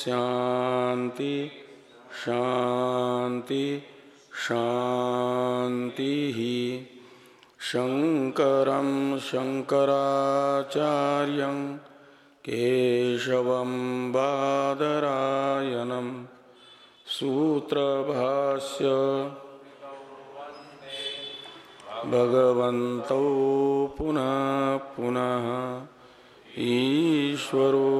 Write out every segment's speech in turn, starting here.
ॐ शान्ति शान्ति शान्तिः शङ्करं शङ्कराचार्यं केशवं बादरायणं। सूत्रभाष्य भगवन्तौ पुनः पुनः। ईश्वरो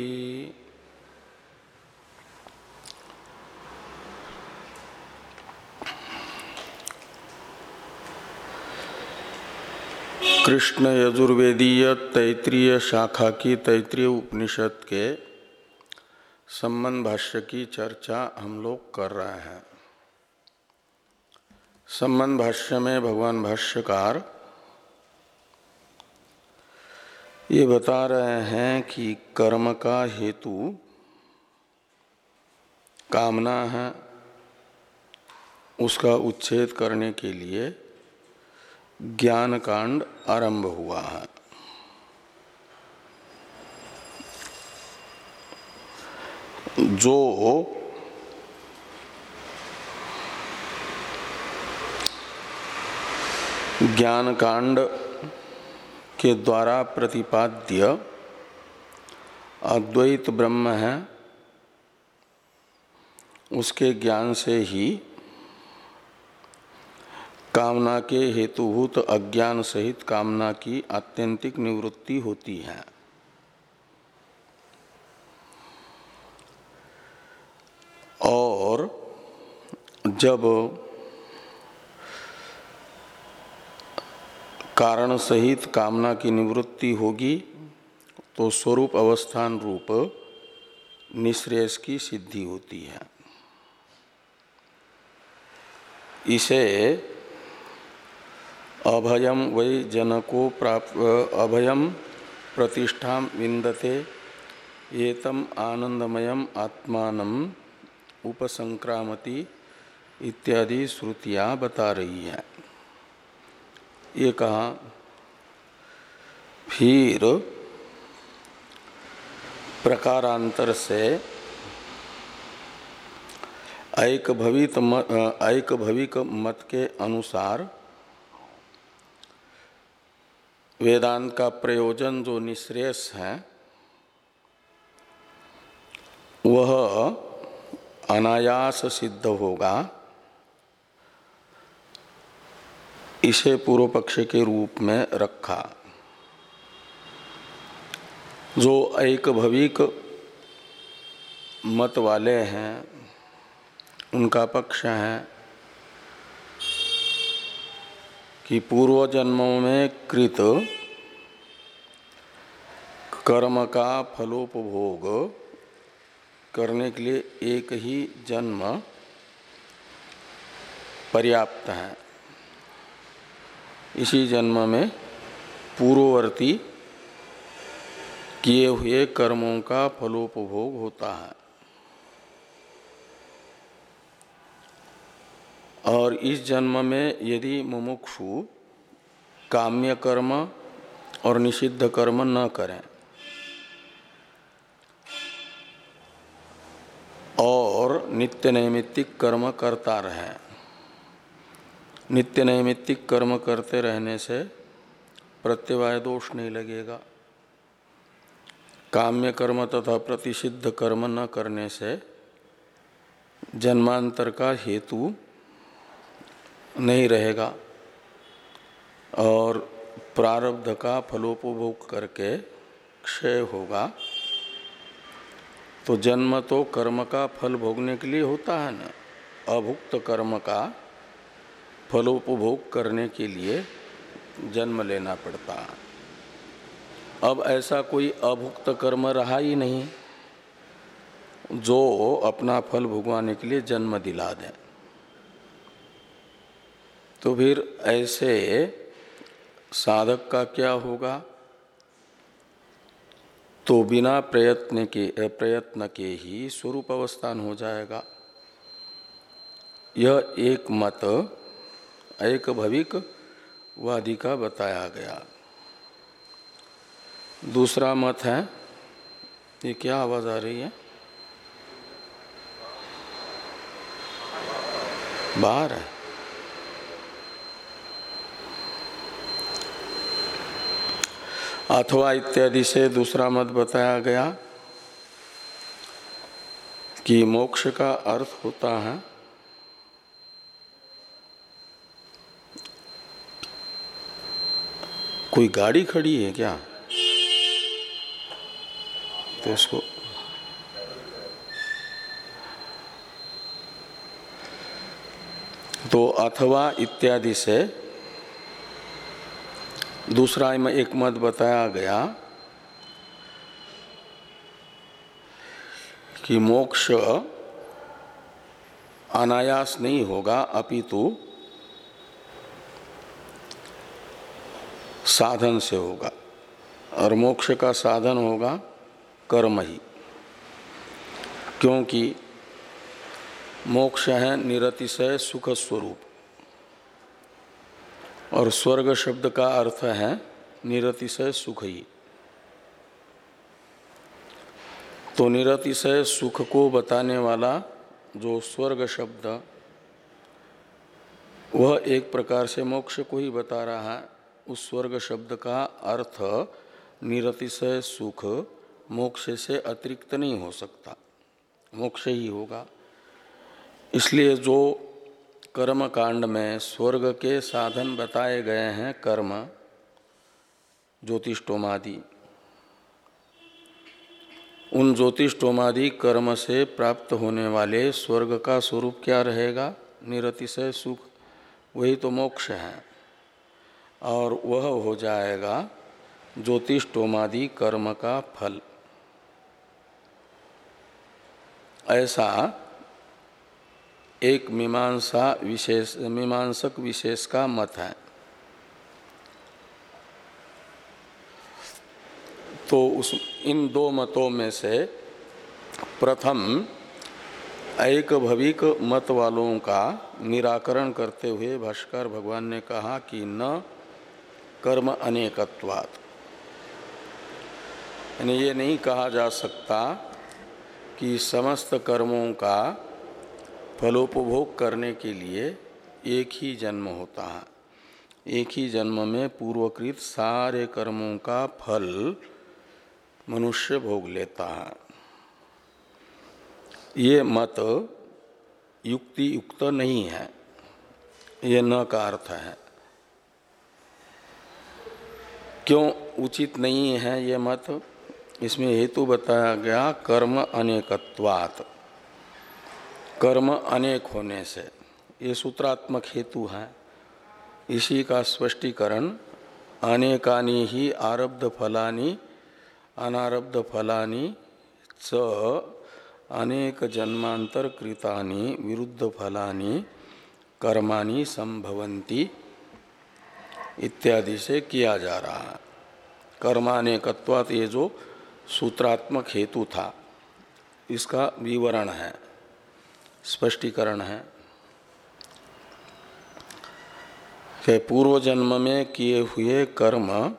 कृष्ण यजुर्वेदीय तैतृय शाखा की तैतृय उपनिषद के संबंध भाष्य की चर्चा हम लोग कर रहे हैं। संबंध भाष्य में भगवान भाष्यकार ये बता रहे हैं कि कर्म का हेतु कामना है, उसका उच्छेद करने के लिए ज्ञान कांड आरंभ हुआ है। जो ज्ञान कांड के द्वारा प्रतिपाद्य अद्वैत ब्रह्म है, उसके ज्ञान से ही कामना के हेतुभूत अज्ञान सहित कामना की आत्यंतिक निवृत्ति होती है। और जब कारण सहित कामना की निवृत्ति होगी तो स्वरूप अवस्थान रूप निश्रेयस की सिद्धि होती है। इसे अभयम वै जनको प्राप्त अभयम प्रतिष्ठा विंदते एतम आनंदमय आत्मान उपसंक्रामति इत्यादि श्रुतियाँ बता रही हैं। ये कहा, फिर प्रकारांतर से ऐक भविक मत के अनुसार वेदांत का प्रयोजन जो निश्रेयस है, वह अनायास सिद्ध होगा। इसे पूर्व पक्ष के रूप में रखा। जो एक भविक मत वाले हैं, उनका पक्ष है कि पूर्व जन्मों में कृत कर्म का फलोपभोग करने के लिए एक ही जन्म पर्याप्त है। इसी जन्म में पूर्ववर्ती किए हुए कर्मों का फलोपभोग होता है। और इस जन्म में यदि मुमुक्षु काम्य कर्म और निषिद्ध कर्म न करें और नित्य नैमित्तिक कर्म करता रहे। नित्य नैमित्तिक कर्म करते रहने से प्रत्यवाय दोष नहीं लगेगा। काम्य कर्म तथा प्रतिषिद्ध कर्म न करने से जन्मांतर का हेतु नहीं रहेगा। और प्रारब्ध का फलोपभोग करके क्षय होगा। तो जन्म तो कर्म का फल भोगने के लिए होता है ना। अभुक्त कर्म का फलोपभोग करने के लिए जन्म लेना पड़ता अब ऐसा कोई अभुक्त कर्म रहा ही नहीं, जो अपना फल भुगवाने के लिए जन्म दिला दें। तो फिर ऐसे साधक का क्या होगा? तो बिना प्रयत्न के प्रयत्न के ही स्वरूप अवस्थान हो जाएगा। यह एक मत, एक भविक वादी का बताया गया। दूसरा मत है, ये क्या आवाज़ आ रही है? बाहर है। अथवा इत्यादि से दूसरा मत बताया गया कि मोक्ष का अर्थ होता है कोई गाड़ी खड़ी है क्या? तो उसको तो अथवा इत्यादि से दूसरा में एक मत बताया गया कि मोक्ष अनायास नहीं होगा, अपितु साधन से होगा। और मोक्ष का साधन होगा कर्म ही। क्योंकि मोक्ष है निरतिशय सुख स्वरूप। और स्वर्ग शब्द का अर्थ है निरतिशय सुख तो निरतिशय सुख को बताने वाला जो स्वर्ग शब्द, वह एक प्रकार से मोक्ष को ही बता रहा है। उस स्वर्ग शब्द का अर्थ निरतिशय सुख मोक्ष से अतिरिक्त नहीं हो सकता। मोक्ष ही होगा। इसलिए जो कर्म कांड में स्वर्ग के साधन बताए गए हैं कर्म ज्योतिषोमादि उन ज्योतिषोमादि कर्म से प्राप्त होने वाले स्वर्ग का स्वरूप क्या रहेगा? निरतिशय सुख, वही तो मोक्ष है। और वह हो जाएगा ज्योतिषोमादि कर्म का फल। ऐसा एक मीमांसा विशेष, मीमांसक विशेष का मत है। तो उस, इन दो मतों में से प्रथम एक भविक मत वालों का निराकरण करते हुए भाष्कर भगवान ने कहा कि न कर्म अनेकत्वात्। यानी ये नहीं कहा जा सकता कि समस्त कर्मों का फलोपभोग करने के लिए एक ही जन्म होता है। एक ही जन्म में पूर्वकृत सारे कर्मों का फल मनुष्य भोग लेता है। ये मत युक्ति युक्त नहीं है। ये न का अर्थ है। क्यों उचित नहीं है ये मत? इसमें हेतु बताया गया कर्म अनेकत्वात्। कर्म अनेक होने से, ये सूत्रात्मक हेतु है। इसी का स्पष्टीकरण, अनेकानी ही आरब्ध फलानी, अनारब्ध फलानी, च अनेक जन्मांतर कृतानि विरुद्ध फलानी, कर्माणि संभवंती इत्यादि से किया जा रहा है। कर्मानेकत्वात ये जो सूत्रात्मक हेतु था, इसका विवरण है। स्पष्टीकरण है कि पूर्व जन्म में किए हुए कर्म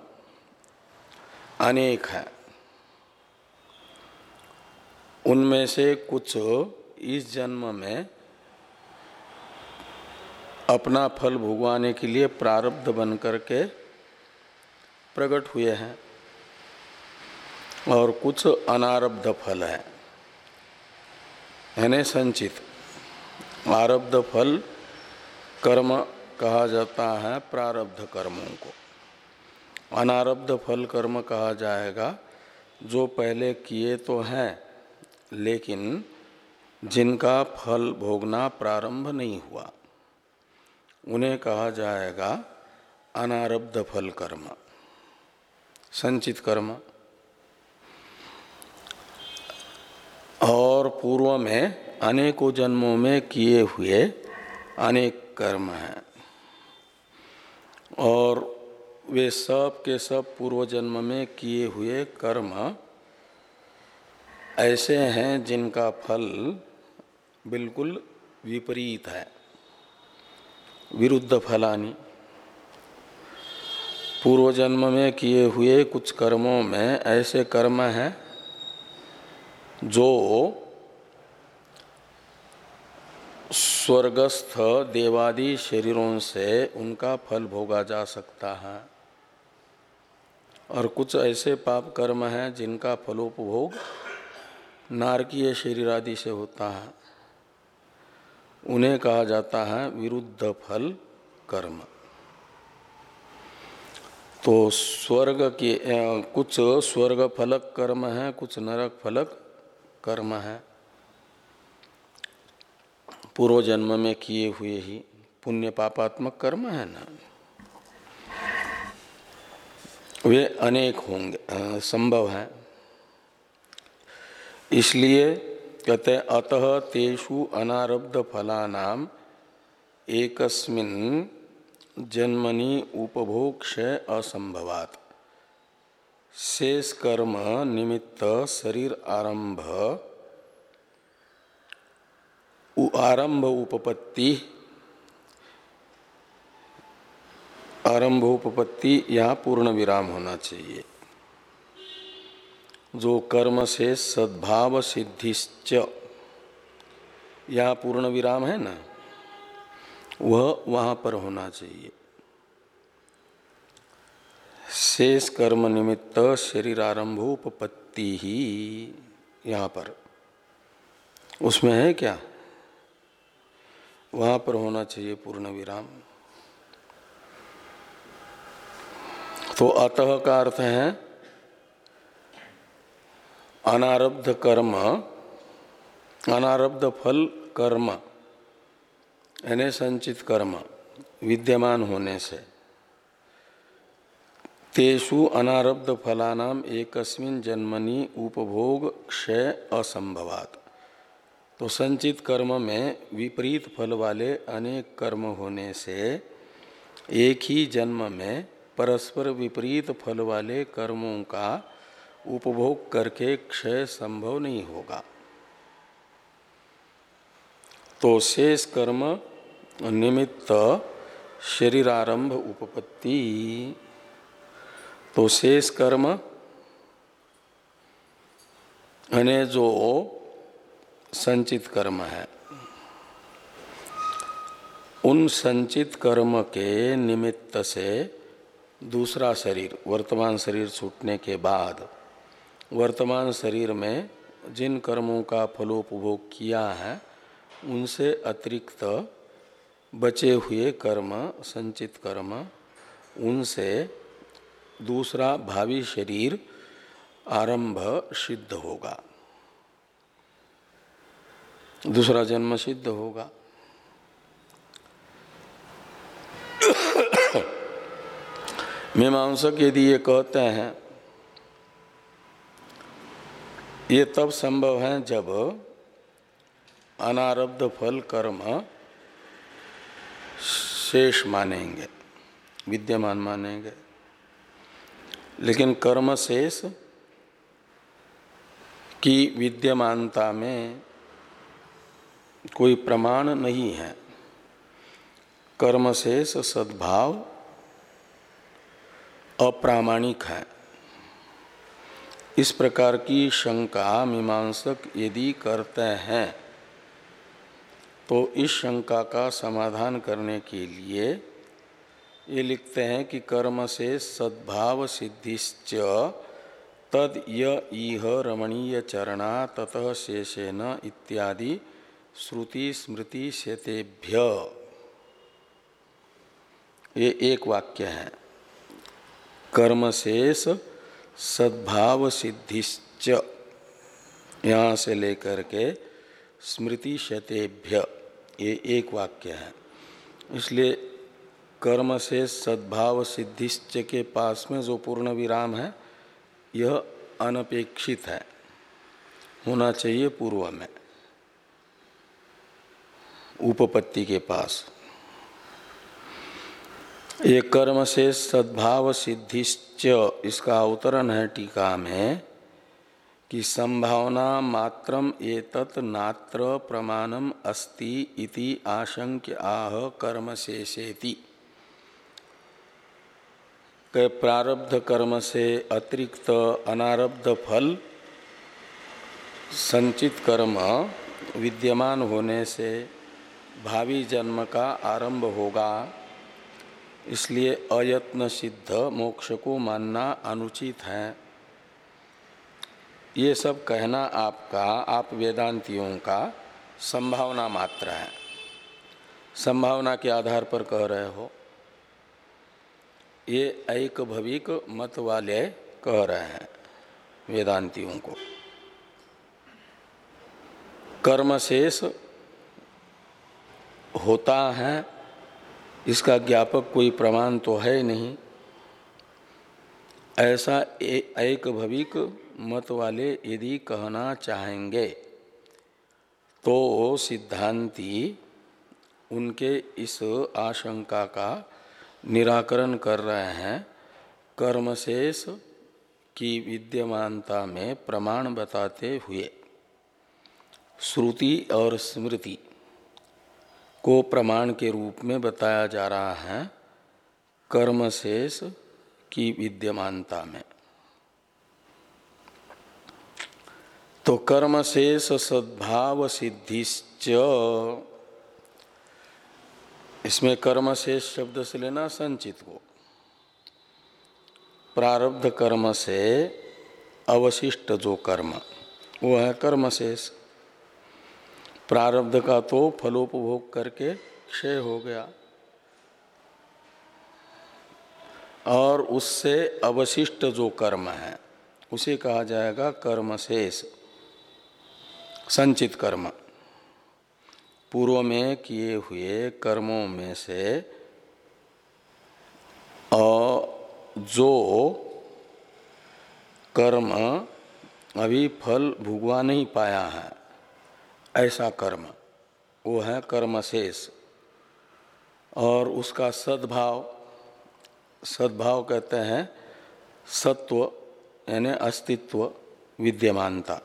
अनेक है। उनमें से कुछ इस जन्म में अपना फल भुगवाने के लिए प्रारब्ध बन करके प्रकट हुए हैं और कुछ अनारब्ध फल है। यानी संचित। आरब्ध फल कर्म कहा जाता है प्रारब्ध कर्मों को। अनारब्ध फल कर्म कहा जाएगा, जो पहले किए तो हैं, लेकिन जिनका फल भोगना प्रारंभ नहीं हुआ, उन्हें कहा जाएगा अनारब्ध फल कर्म, संचित कर्म। और पूर्व में अनेकों जन्मों में किए हुए अनेक कर्म हैं। और वे सब के सब पूर्व जन्म में किए हुए कर्म ऐसे हैं जिनका फल बिल्कुल विपरीत है। विरुद्ध फलानी। पूर्व जन्म में किए हुए कुछ कर्मों में ऐसे कर्म हैं जो स्वर्गस्थ देवादि शरीरों से उनका फल भोगा जा सकता है। और कुछ ऐसे पाप कर्म हैं जिनका फलोपभोग नारकीय शरीर आदि से होता है। उन्हें कहा जाता है विरुद्ध फल कर्म। तो स्वर्ग के कुछ स्वर्ग फलक कर्म है, कुछ नरक फलक कर्म है। पूर्व जन्म में किए हुए ही पुण्य पापात्मक कर्म है ना। वे अनेक होंगे संभव है। इसलिए कहते अतः तेषु अनारब्ध फलानाम एकस्मिन जन्मनि उपभोक्ष असंभवात। शेष कर्म निमित्त शरीर आरंभ आरंभ उपपत्ति आरंभ उपपत्ति यहाँ पूर्ण विराम होना चाहिए। जो कर्म से सद्भाव सिद्धिश्च, यहाँ पूर्ण विराम है ना, वह वहाँ पर होना चाहिए। शेष कर्म निमित्त शरीर आरंभोपत्ति ही यहाँ पर। उसमें है क्या? वहाँ पर होना चाहिए पूर्ण विराम। तो अतः का अर्थ है, अनारब्ध कर्म, अनारब्ध फल कर्म, यानी संचित कर्म, विद्यमान होने से। तेषु अनारब्ध फलानाम एकस्मिन जन्मनि उपभोग क्षय असंभवात तो संचित कर्म में विपरीत फल वाले अनेक कर्म होने से एक ही जन्म में परस्पर विपरीत फल वाले कर्मों का उपभोग करके क्षय संभव नहीं होगा। तो शेष कर्म निमित्त शरीरारंभ उपपत्ति तो शेष कर्म अने जो संचित कर्म है, उन संचित कर्म के निमित्त से दूसरा शरीर, वर्तमान शरीर छूटने के बाद, वर्तमान शरीर में जिन कर्मों का फलोपभोग किया है, उनसे अतिरिक्त बचे हुए कर्म, संचित कर्म, उनसे दूसरा भावी शरीर आरंभ सिद्ध होगा। दूसरा जन्म सिद्ध होगा। मीमांसक यदि ये कहते हैं, ये तब संभव है जब अनारब्ध फल कर्म शेष मानेंगे, विद्यमान मानेंगे। लेकिन कर्म शेष की विद्यमानता में कोई प्रमाण नहीं है। कर्म शेष सद्भाव अप्रामाणिक है। इस प्रकार की शंका, मीमांसक यदि करते हैं तो इस शंका का समाधान करने के लिए ये लिखते हैं कि कर्म से सद्भाव सिद्धिश्च तद यह रमणीय चरणा ततः शेषेन इत्यादि श्रुति स्मृति शेतेभ्य ये एक वाक्य है। कर्म शेष सद्भाव सिद्धिश्च। यहाँ से लेकर के स्मृति शतेभ्य ये एक वाक्य है। इसलिए कर्म से सद्भाव सिद्धिश्च के पास में जो पूर्ण विराम है, यह अनपेक्षित है। होना चाहिए पूर्व में। उपपत्ति के पास। ये कर्म से सद्भाव सिद्धिश्च, इसका अवतरण है टीका में, कि संभावना मात्रम एतत् नात्र प्रमाणम अस्ति इति आशंक्य आह कर्म शेषेति। के प्रारब्ध कर्म से अतिरिक्त अनारब्ध फल संचित कर्म विद्यमान होने से भावी जन्म का आरंभ होगा। इसलिए अयत्न सिद्ध मोक्ष को मानना अनुचित है। ये सब कहना आपका, आप वेदांतियों का संभावना मात्र है। संभावना के आधार पर कह रहे हो। ये एक भविक मत वाले कह रहे हैं वेदांतियों को। कर्म शेष होता है, इसका ज्ञापक कोई प्रमाण तो है नहीं। ऐसा एक भविक मत वाले यदि कहना चाहेंगे तो सिद्धांती उनके इस आशंका का निराकरण कर रहे हैं। कर्मशेष की विद्यमानता में प्रमाण बताते हुए। श्रुति और स्मृति को प्रमाण के रूप में बताया जा रहा है कर्मशेष की विद्यमानता में। तो कर्मशेष सद्भाव सिद्धिश्च इसमें कर्म कर्मशेष शब्द से लेना संचित को प्रारब्ध कर्म से अवशिष्ट जो कर्म, वो है कर्मशेष। प्रारब्ध का तो फलोपभोग करके क्षय हो गया। और उससे अवशिष्ट जो कर्म है, उसे कहा जाएगा कर्म शेष संचित कर्म। पूर्व में किए हुए कर्मों में से जो कर्म, अभी फल भुगवा नहीं पाया है, ऐसा कर्म, वो है कर्मशेष। और उसका सद्भाव सद्भाव कहते हैं सत्व, यानी अस्तित्व, विद्यमानता।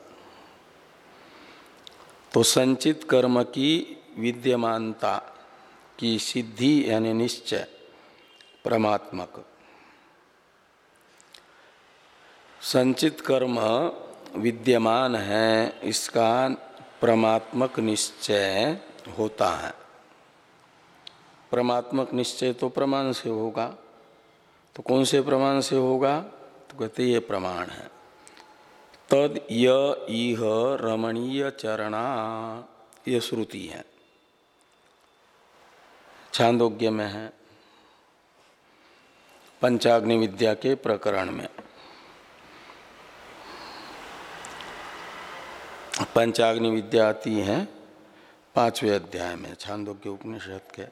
तो संचित कर्म की विद्यमानता की सिद्धि यानी निश्चय, परमात्मक। संचित कर्म विद्यमान है, इसका परमात्मक निश्चय होता है। परमात्मक निश्चय तो प्रमाण से होगा। तो कौन से प्रमाण से होगा? तो कहते ये प्रमाण है। तद यह रमणीय चरणा, ये श्रुति है। छांदोग्य में है, पंचाग्नि विद्या के प्रकरण में। पंचाग्नि विद्या आती है पाँचवें अध्याय में, छांदोग्य उपनिषद के।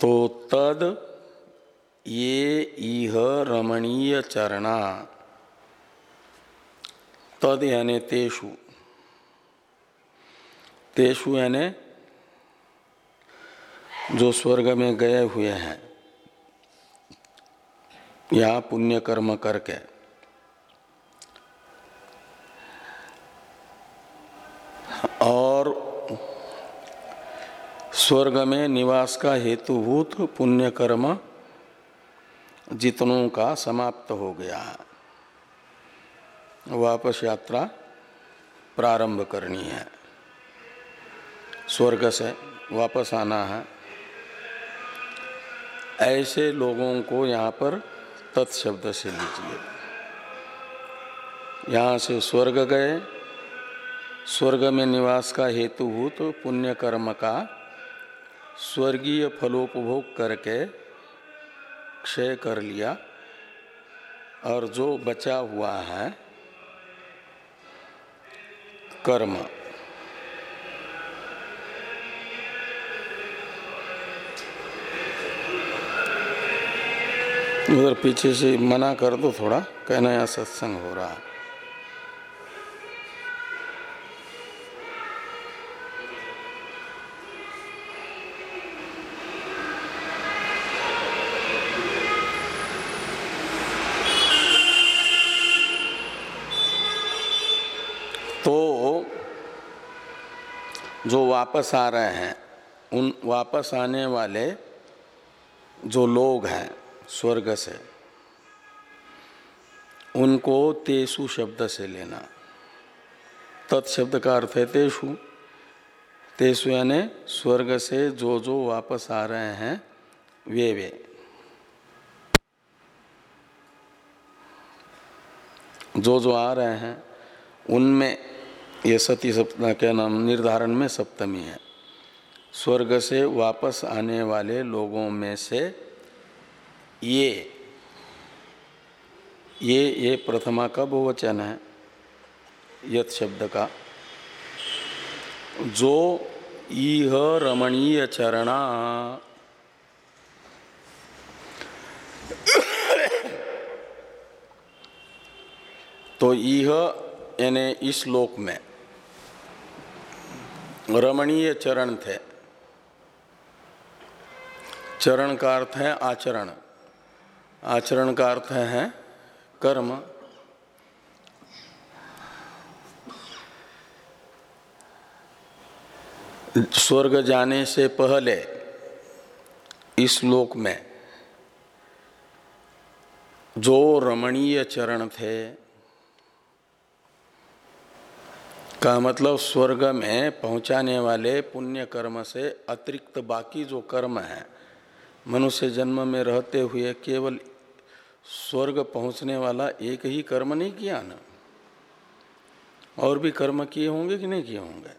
तो तद ये इह रमणीय चरणा, तद यानी तेषु। तेषु यानी जो स्वर्ग में गए हुए हैं यहाँ पुण्य कर्म करके, और स्वर्ग में निवास का हेतुभूत पुण्य कर्म जितनों का समाप्त हो गया है, वापस यात्रा प्रारंभ करनी है। स्वर्ग से वापस आना है। ऐसे लोगों को यहाँ पर तत्शब्द से लीजिए। यहाँ से स्वर्ग गए, स्वर्ग में निवास का हेतुभूत पुण्य कर्म का स्वर्गीय फलोपभोग करके क्षय कर लिया। और जो बचा हुआ है कर्म उधर पीछे से मना कर दो थोड़ा, कहना यहाँ सत्संग हो रहा है। तो जो वापस आ रहे हैं, उन वापस आने वाले जो लोग हैं स्वर्ग से। उनको तेसु शब्द से लेना। तत्शब्द का अर्थ है तेसु। तेसु यानी स्वर्ग से जो जो वापस आ रहे हैं, वे वे। जो जो आ रहे हैं, उनमें ये सती सप्तमी क्या नाम, निर्धारण में सप्तमी है। स्वर्ग से वापस आने वाले लोगों में से ये ये ये प्रथमा का बहुवचन है यथ शब्द का। जो इह रमणीय चरणा तो यह यानी इस लोक में रमणीय चरण थे। चरण का अर्थ है आचरण। आचरण का अर्थ है कर्म। स्वर्ग जाने से पहले इस लोक में जो रमणीय चरण थे, का मतलब स्वर्ग में पहुँचाने वाले पुण्य कर्म से अतिरिक्त बाकी जो कर्म है मनुष्य जन्म में रहते हुए केवल स्वर्ग पहुँचने वाला एक ही कर्म नहीं किया ना? और भी कर्म किए होंगे कि नहीं किए होंगे?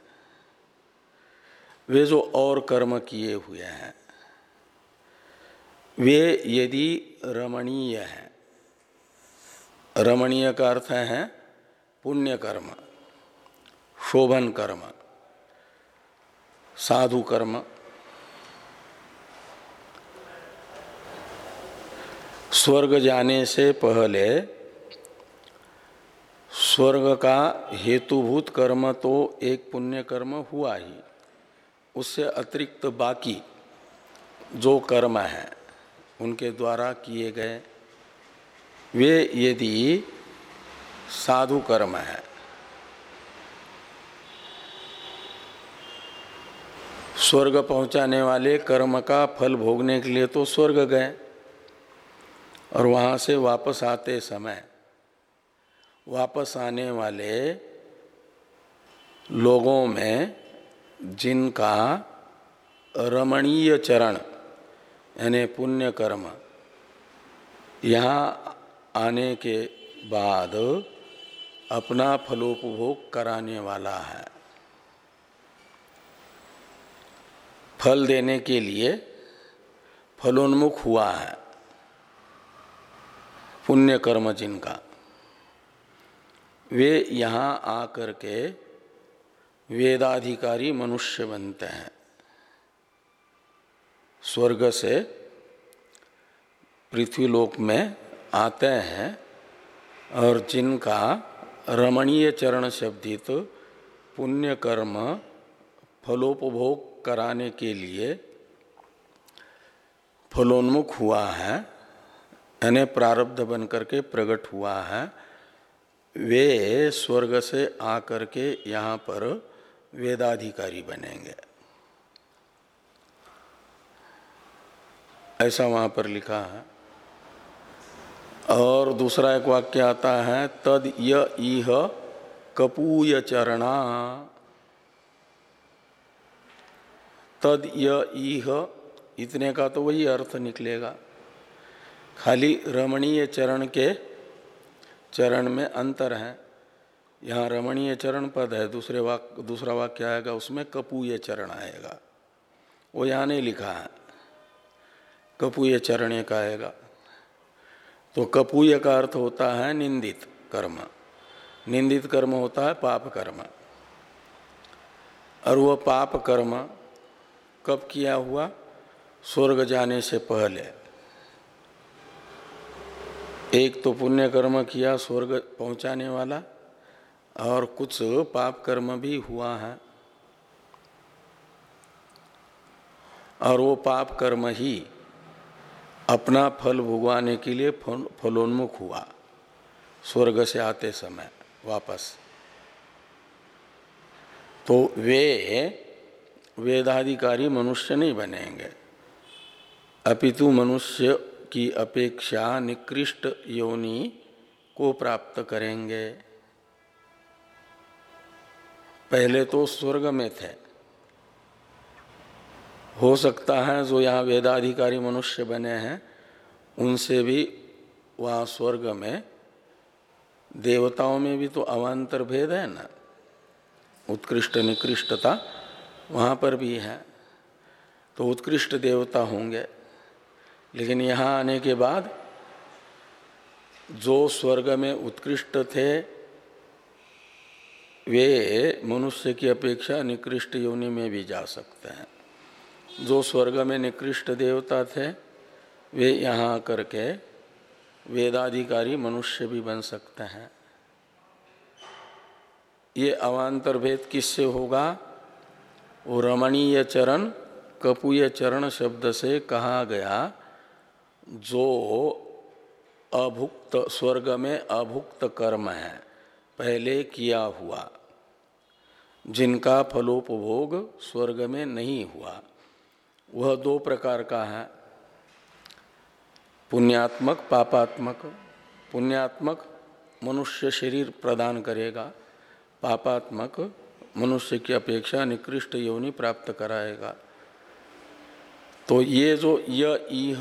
वे जो और कर्म किए हुए हैं, वे यदि रमणीय है, रमणीय का अर्थ है पुण्य कर्म, शोभन कर्म, साधु कर्म स्वर्ग जाने से पहले स्वर्ग का हेतुभूत कर्म तो एक पुण्य कर्म हुआ ही। उससे अतिरिक्त बाकी जो कर्म है, उनके द्वारा किए गए, वे यदि साधु कर्म है, स्वर्ग पहुँचाने वाले कर्म का फल भोगने के लिए तो स्वर्ग गए। और वहाँ से वापस आते समय, वापस आने वाले लोगों में जिनका रमणीय चरण, यानी पुण्य कर्म यहाँ आने के बाद अपना फलोपभोग कराने वाला है। फल देने के लिए फलोन्मुख हुआ है। पुण्य कर्म जिनका वे यहाँ आकर के वेदाधिकारी मनुष्य बनते हैं। स्वर्ग से पृथ्वीलोक में आते हैं और जिनका रमणीय चरण शब्दित पुण्य कर्म फलोपभोग कराने के लिए फलोन्मुख हुआ है यानी प्रारब्ध बन करके प्रकट हुआ है। वे स्वर्ग से आकर के यहाँ पर वेदाधिकारी बनेंगे। ऐसा वहाँ पर लिखा है। और दूसरा एक वाक्य आता है, तद यह कपूय चरणा। तद यह इतने का तो वही अर्थ निकलेगा। खाली रमणीय चरण के चरण में अंतर है। यहाँ रमणीय चरण पद है, दूसरे वाक्य दूसरा वाक्य आएगा, उसमें कपूय चरण आएगा। वो यहाँ नहीं लिखा है। कपूय चरण एक आएगा। तो कपूय का अर्थ होता है निंदित कर्म। निंदित कर्म होता है पाप कर्म। और वह पाप कर्म कब किया हुआ? स्वर्ग जाने से पहले। एक तो पुण्य कर्म किया, स्वर्ग पहुँचाने वाला, और कुछ पाप कर्म भी हुआ है। और वो पाप कर्म ही अपना फल भुगवाने के लिए फलोन्मुख हुआ, स्वर्ग से आते समय वापस। तो वे वेदाधिकारी मनुष्य नहीं बनेंगे। अपितु मनुष्य की अपेक्षा निकृष्ट योनि को प्राप्त करेंगे। पहले तो स्वर्ग में थे। हो सकता है जो यहाँ वेदाधिकारी मनुष्य बने हैं, उनसे भी वहाँ स्वर्ग में। देवताओं में भी तो अवान्तर भेद है ना। उत्कृष्ट निकृष्टता वहाँ पर भी है। तो उत्कृष्ट देवता होंगे। लेकिन यहाँ आने के बाद जो स्वर्ग में उत्कृष्ट थे, वे मनुष्य की अपेक्षा निकृष्ट योनि में भी जा सकते हैं। जो स्वर्ग में निकृष्ट देवता थे, वे यहाँ करके वेदाधिकारी मनुष्य भी बन सकते हैं। ये अवान्तर भेद किससे होगा? वो रमणीय चरण, कपूय चरण शब्द से कहा गया जो अभुक्त स्वर्ग में अभुक्त कर्म है, पहले किया हुआ। जिनका फलोपभोग स्वर्ग में नहीं हुआ, वह दो प्रकार का है। पुण्यात्मक, पापात्मक। पुण्यात्मक मनुष्य शरीर प्रदान करेगा, पापात्मक मनुष्य की अपेक्षा निकृष्ट योनि प्राप्त कराएगा। तो ये जो य इह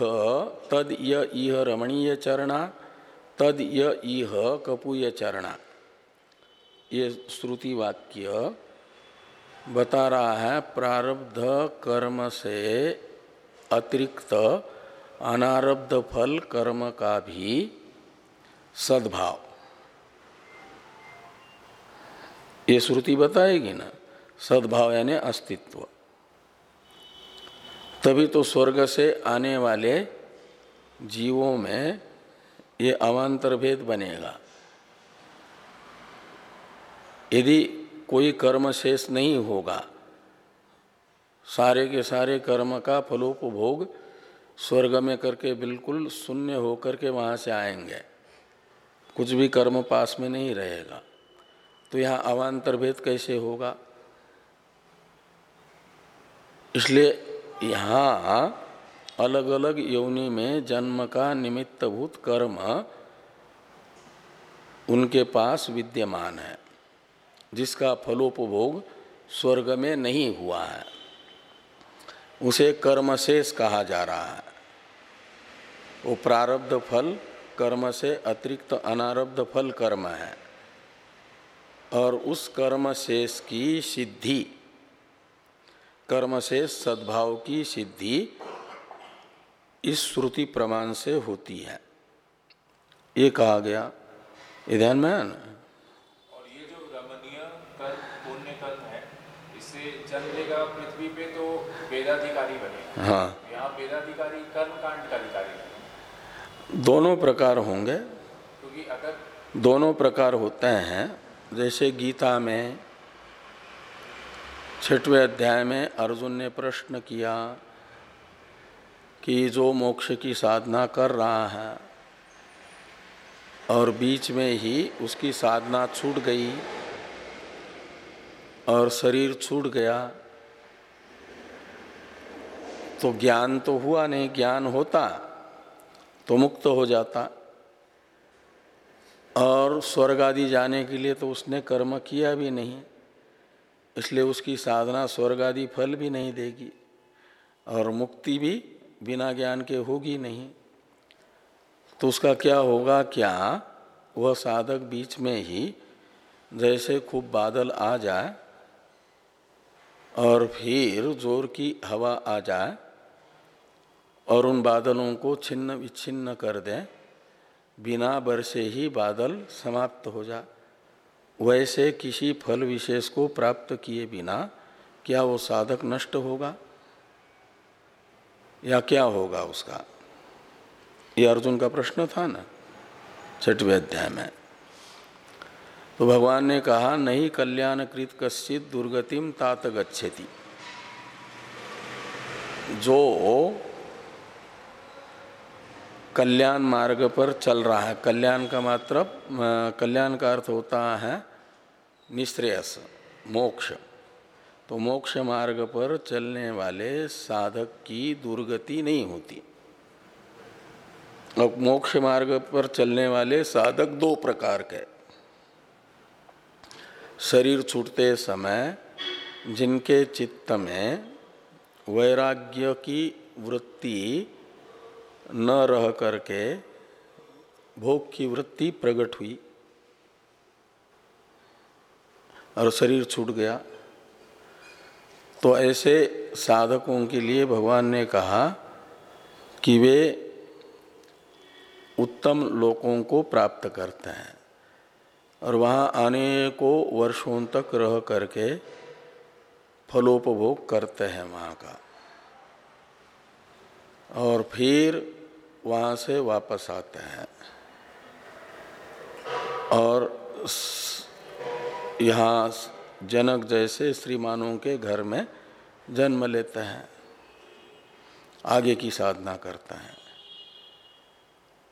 तद, य इह रमणीय चरणा, तद, य इह कपूय चरणा। ये श्रुति वाक्य बता रहा है, प्रारब्ध कर्म से अतिरिक्त अनारब्ध फल कर्म का भी सद्भाव। ये श्रुति बताएगी ना? सद्भाव यानी अस्तित्व। तभी तो स्वर्ग से आने वाले जीवों में ये अवान्तर भेद बनेगा। यदि कोई कर्म शेष नहीं होगा, सारे के सारे कर्म का फलोपभोग स्वर्ग में करके बिल्कुल शून्य होकर के वहाँ से आएँगे। कुछ भी कर्म पास में नहीं रहेगा। तो यहाँ अवान्तर भेद कैसे होगा? इसलिए यहाँ अलग अलग योनि में जन्म का निमित्तभूत कर्म उनके पास विद्यमान है, जिसका फलोपभोग स्वर्ग में नहीं हुआ है। उसे कर्मशेष कहा जा रहा है। वो प्रारब्ध फल कर्म से अतिरिक्त अनारब्ध फल कर्म है, और उस कर्म शेष की सिद्धि कर्म से सद्भाव की सिद्धि इस श्रुति प्रमाण से होती है। ये कहा गया। ये ध्यान में है पृथ्वी पे तो वेदाधिकारी बने हाँ। यहाँ वेदाधिकारी कर्म कांड का अधिकारी दोनों प्रकार होंगे। क्योंकि अगर दोनों प्रकार होते हैं। जैसे गीता में छठवें अध्याय में अर्जुन ने प्रश्न किया कि जो मोक्ष की साधना कर रहा है और बीच में ही उसकी साधना छूट गई और शरीर छूट गया तो ज्ञान तो हुआ नहीं, ज्ञान होता तो मुक्त हो जाता। और स्वर्ग आदि जाने के लिए तो उसने कर्म किया भी नहीं। इसलिए उसकी साधना स्वर्ग आदि फल भी नहीं देगी और मुक्ति भी बिना ज्ञान के होगी नहीं। तो उसका क्या होगा, क्या वह साधक बीच में ही जैसे खूब बादल आ जाए और फिर ज़ोर की हवा आ जाए और उन बादलों को छिन्न विच्छिन्न कर दें, बिना बरसे ही बादल समाप्त हो जाए। वैसे किसी फल विशेष को प्राप्त किए बिना क्या वो साधक नष्ट होगा? या क्या होगा उसका? ये अर्जुन का प्रश्न था ना, छठवें अध्याय में। तो भगवान ने कहा, नहीं कल्याणकृत कश्चित दुर्गतिम तात गच्छति। जो कल्याण मार्ग पर चल रहा है, कल्याण का मात्र कल्याण का अर्थ होता है निश्रेयस मोक्ष। तो मोक्ष मार्ग पर चलने वाले साधक की दुर्गति नहीं होती। और मोक्ष मार्ग पर चलने वाले साधक दो प्रकार के। शरीर छूटते समय जिनके चित्त में वैराग्य की वृत्ति न रह करके भोग की वृत्ति प्रकट हुई। और शरीर छूट गया। तो ऐसे साधकों के लिए भगवान ने कहा कि वे उत्तम लोकों को प्राप्त करते हैं और वहाँ आने को वर्षों तक रह करके फलोपभोग करते हैं वहाँ का। और फिर वहाँ से वापस आते हैं। और यहाँ जनक जैसे श्रीमानों के घर में जन्म लेते हैं, आगे की साधना करते हैं।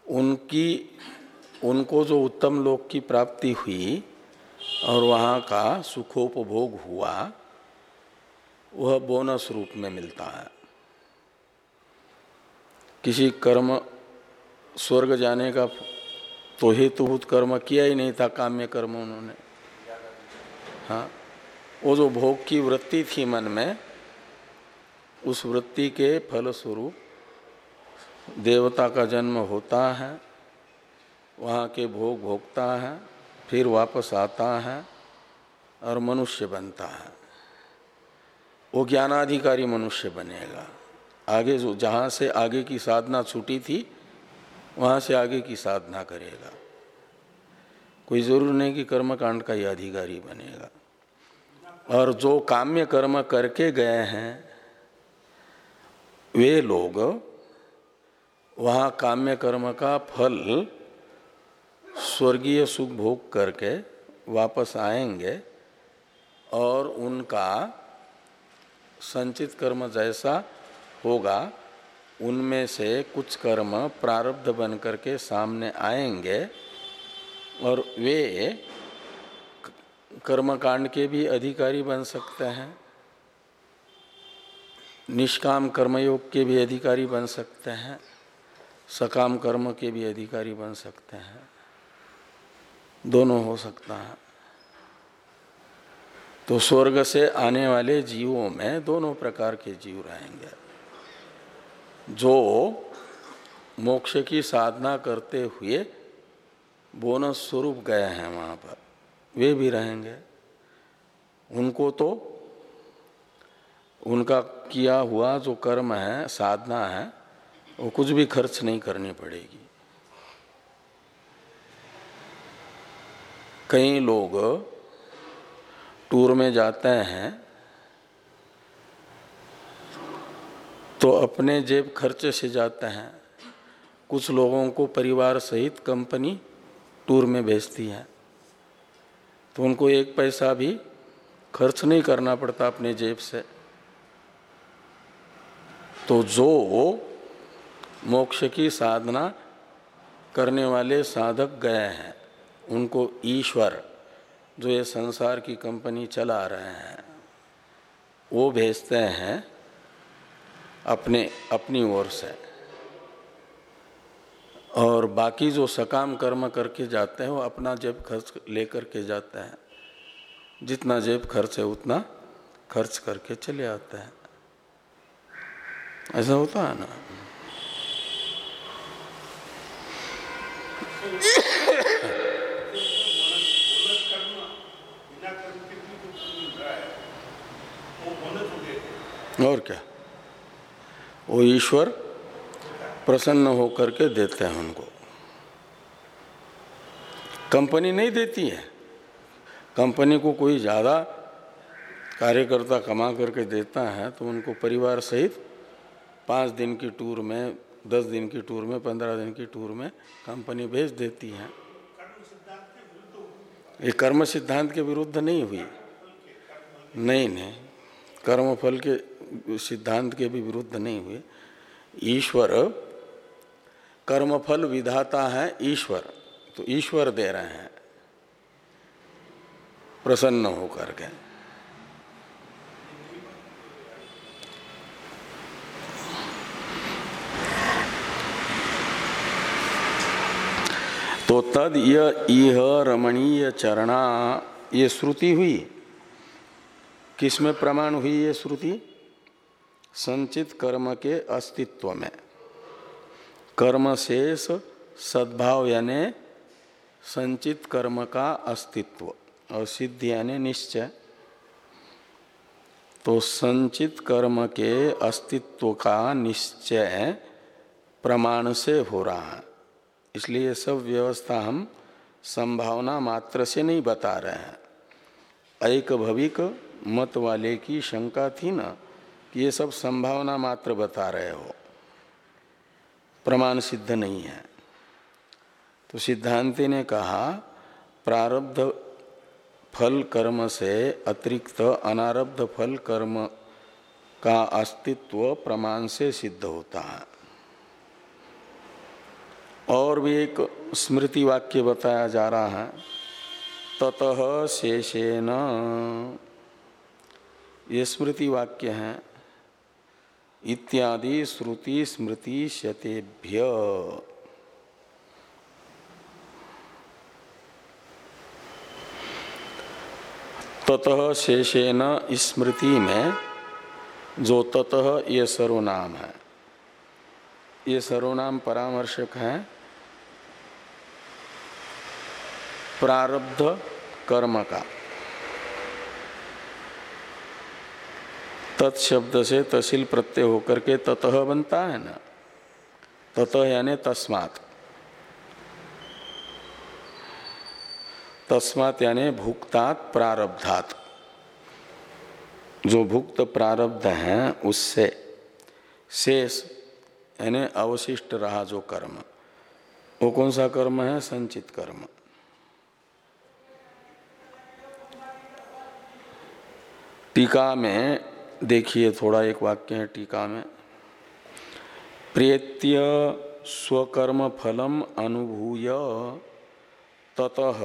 उनकी, उनको जो उत्तम लोक की प्राप्ति हुई और वहाँ का सुखोपभोग हुआ, वह बोनस रूप में मिलता है। किसी कर्म, स्वर्ग जाने का तो हेतुभूत कर्म किया ही नहीं था, काम्य कर्म उन्होंने। हाँ वो जो भोग की वृत्ति थी मन में, उस वृत्ति के फलस्वरूप देवता का जन्म होता है, वहाँ के भोग भोगता है, फिर वापस आता है और मनुष्य बनता है। वो ज्ञानाधिकारी मनुष्य बनेगा। आगे जो, जहाँ से आगे की साधना छूटी थी, वहाँ से आगे की साधना करेगा। कोई ज़रूर नहीं कि कर्मकांड का ही अधिकारी बनेगा। और जो काम्य कर्म करके गए हैं, वे लोग, वहाँ काम्य कर्म का फल स्वर्गीय सुख भोग करके वापस आएँगे और उनका संचित कर्म जैसा होगा, उनमें से कुछ कर्म प्रारब्ध बन करके सामने आएँगे और वे कर्मकांड के भी अधिकारी बन सकते हैं। निष्काम कर्मयोग के भी अधिकारी बन सकते हैं। सकाम कर्म के भी अधिकारी बन सकते हैं। दोनों हो सकता है। तो स्वर्ग से आने वाले जीवों में दोनों प्रकार के जीव रहेंगे। जो मोक्ष की साधना करते हुए बोनस स्वरूप गए हैं वहाँ पर। वे भी रहेंगे। उनको तो उनका किया हुआ जो कर्म है, साधना है, वो कुछ भी खर्च नहीं करनी पड़ेगी। कई लोग टूर में जाते हैं तो अपने जेब खर्चे से जाते हैं। कुछ लोगों को परिवार सहित कंपनी टूर में भेजती है। तो उनको एक पैसा भी खर्च नहीं करना पड़ता अपने जेब से। तो जो मोक्ष की साधना करने वाले साधक गए हैं, उनको ईश्वर, जो ये संसार की कंपनी चला रहे हैं, वो भेजते हैं अपने, अपनी ओर से। और बाकी जो सकाम कर्म करके जाते हैं, वो अपना जेब खर्च लेकर के जाते हैं। जितना जेब खर्च है, उतना खर्च करके चले आते हैं। ऐसा होता है ना? और क्या? वो ईश्वर प्रसन्न होकर के देते हैं उनको। कंपनी नहीं देती है। कंपनी को कोई ज़्यादा कार्यकर्ता कमा करके देता है तो उनको परिवार सहित पाँच दिन की टूर में, दस दिन की टूर में, पंद्रह दिन की टूर में कंपनी भेज देती है। ये कर्म सिद्धांत के विरुद्ध नहीं हुई। नहीं नहीं। कर्मफल के सिद्धांत के भी विरुद्ध नहीं हुए ईश्वर कर्मफल विधाता है ईश्वर। तो ईश्वर दे रहे हैं। प्रसन्न होकर के। तो तद यह रमणीय चरणा, ये श्रुति हुई। किसमें प्रमाण हुई ये श्रुति? संचित कर्म के अस्तित्व में। कर्म शेष सद्भाव यानी संचित कर्म का अस्तित्व और सिद्धि यानी निश्चय। तो संचित कर्म के अस्तित्व का निश्चय प्रमाण से हो रहा है। इसलिए सब व्यवस्था हम संभावना मात्र से नहीं बता रहे हैं। एक भविक मत वाले की शंका थी ना कि ये सब संभावना मात्र बता रहे हो। प्रमाण सिद्ध नहीं है। तो सिद्धांति ने कहा, प्रारब्ध फल कर्म से अतिरिक्त अनारब्ध फल कर्म का अस्तित्व प्रमाण से सिद्ध होता है। और भी एक स्मृति वाक्य बताया जा रहा है, ततः शेषेन। ये स्मृति वाक्य हैं इत्यादि श्रुति स्मृति शतेभ्य। ततः शेषेन स्मृति में जो ततः ये सर्वनाम है, ये सर्वनाम परामर्शक है, प्रारब्ध कर्म का। तत्शब्द से तहसील प्रत्यय होकर के ततः बनता है ना। ततः यानी तस्मात। तस्मात यानी भुक्तात प्रारब्धात। जो भुक्त प्रारब्ध है, उससे शेष यानी अवशिष्ट रहा जो कर्म, वो कौन सा कर्म है? संचित कर्म। टीका में देखिए थोड़ा एक वाक्य है टीका में। प्रेत्य स्वकर्म फलम अनुभूय ततः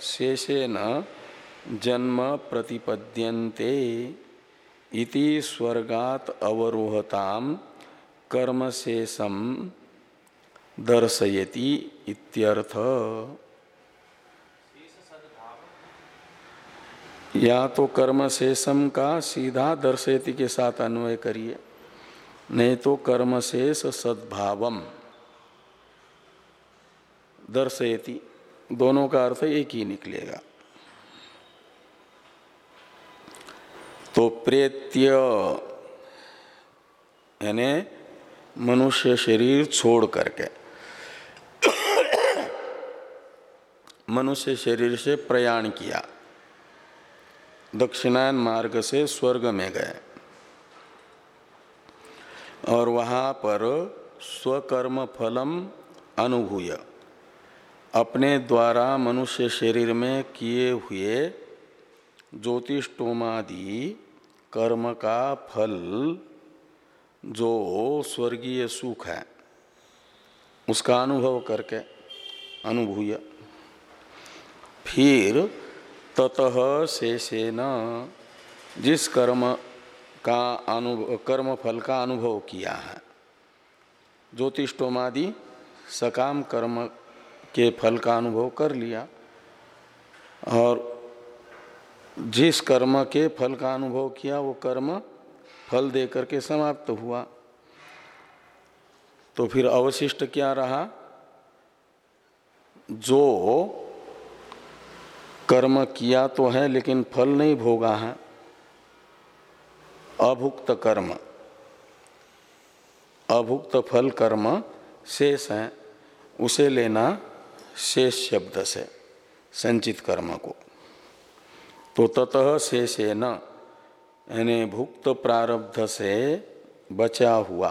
शेषेन जन्म प्रतिपद्यन्ते इति स्वर्गात अवरोहताम कर्म शेषम दर्शयति इत्यर्थ। या तो कर्म शेषम का सीधा दर्शयति के साथ अन्वय करिए, नहीं तो कर्म शेष सद्भावम। दर्शयति, दोनों का अर्थ एक ही निकलेगा। तो प्रेत्य, यानी मनुष्य शरीर छोड़ करके, मनुष्य शरीर से प्रयाण किया। दक्षिणायन मार्ग से स्वर्ग में गए। और वहाँ पर स्वकर्म फलम अनुभूय। अपने द्वारा मनुष्य शरीर में किए हुए ज्योतिषोमादि कर्म का फल जो स्वर्गीय सुख है, उसका अनुभव करके अनुभूय। फिर ततः शेषेन जिस कर्म का अनुभव, कर्म फल का अनुभव किया है ज्योतिषोमादि सकाम कर्म के फल का अनुभव कर लिया, और जिस कर्म के फल का अनुभव किया, वो कर्म फल दे करके समाप्त हुआ। तो फिर अवशिष्ट क्या रहा? जो कर्म किया तो है, लेकिन फल नहीं भोगा है। अभुक्त कर्म। अभुक्त फल कर्म शेष है, उसे लेना शेष शब्द से, संचित कर्म को। तो ततः शेषे न, यानी भुक्त प्रारब्ध से बचा हुआ,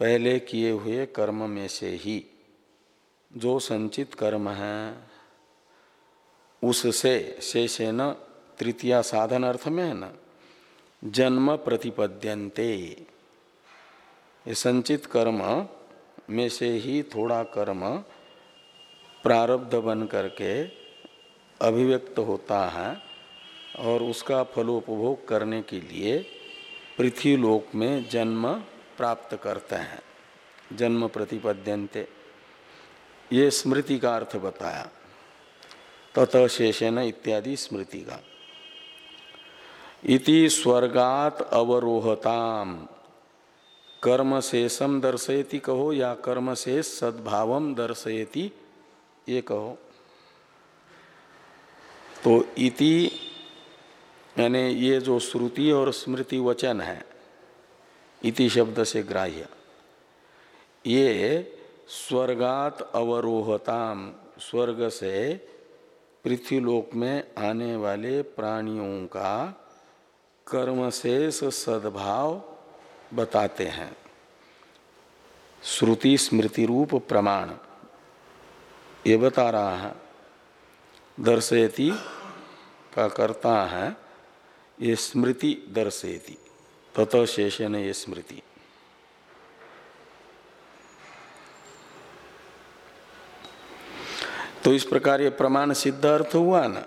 पहले किए हुए कर्म में से ही, जो संचित कर्म है। उससे शेषे न तृतीय साधन अर्थ में है न? जन्म प्रतिपद्यन्ते। ये संचित कर्म में से ही थोड़ा कर्म प्रारब्ध बन करके अभिव्यक्त होता है और उसका फलोपभोग करने के लिए पृथ्वी लोक में जन्म प्राप्त करते हैं। जन्म प्रतिपद्यंते ये स्मृति का अर्थ बताया। तत शेषन इत्यादि स्मृति का इति स्वर्गात अवरोहताम। कर्म शेषम दर्शयति कहो या कर्म शेष सद्भाव दर्शयति, ये कहो। तो इति, यानी ये जो श्रुति और स्मृति वचन है, इति शब्द से ग्राह्य। ये स्वर्गात अवरोहताम, स्वर्ग से पृथ्वीलोक में आने वाले प्राणियों का कर्म शेष सद्भाव बताते हैं। श्रुति स्मृति रूप प्रमाण। ये बता रहा है। दर्शयति का करता है, ये स्मृति दर्शयति। तत शेषन ये स्मृति। तो इस प्रकार ये प्रमाण सिद्ध अर्थ हुआ ना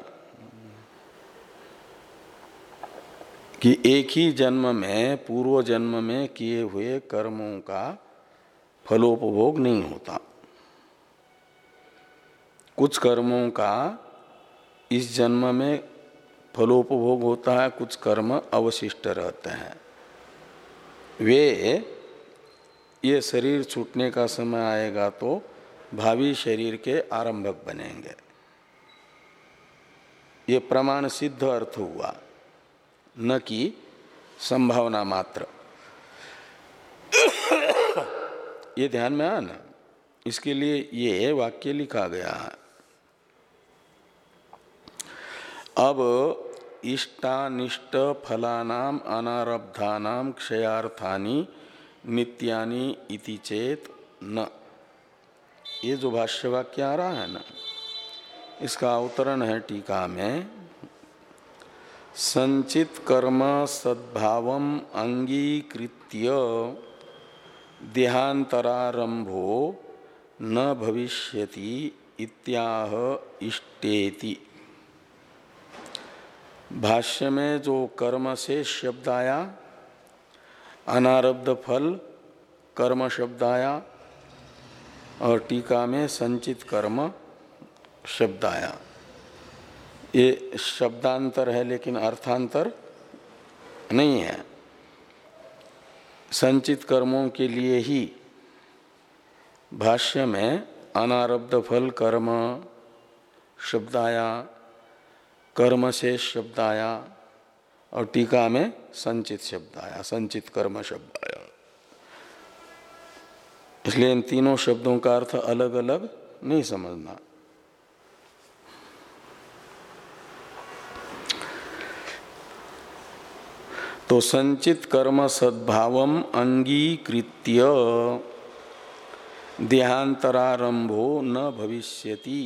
कि एक ही जन्म में, पूर्व जन्म में किए हुए कर्मों का फलोपभोग नहीं होता। कुछ कर्मों का इस जन्म में फलोपभोग होता है, कुछ कर्म अवशिष्ट रहते हैं। वे, ये शरीर छूटने का समय आएगा तो भावी शरीर के आरंभक बनेंगे। ये प्रमाण सिद्ध अर्थ हुआ, न कि संभावना मात्र। ये ध्यान में आना। इसके लिए ये वाक्य लिखा गया है। अब इष्टानिष्ट फलानाम अनारब्धानाम क्षयार्थानी नित्यानि इति चेत न। ये जो भाष्य वाक्य आ रहा है ना, इसका अवतरण है टीका में। संचित कर्म सद्भाव अंगीकृत्य देहांतरारंभो न भविष्यति इत्याह इष्टेति। भाष्य में जो कर्म से शब्द आया, अनारब्ध फल कर्म शब्द आया और टीका में संचित कर्म शब्द आया ये शब्दांतर है, लेकिन अर्थांतर नहीं है। संचित कर्मों के लिए ही भाष्य में अनारब्ध फल कर्म शब्द आया कर्म से शब्द आया और टीका में संचित शब्द आया संचित कर्म शब्द आया इसलिए इन तीनों शब्दों का अर्थ अलग अलग नहीं समझना। तो संचित कर्म सद्भाव अंगीकृत्य देहांतरारंभो न भविष्यति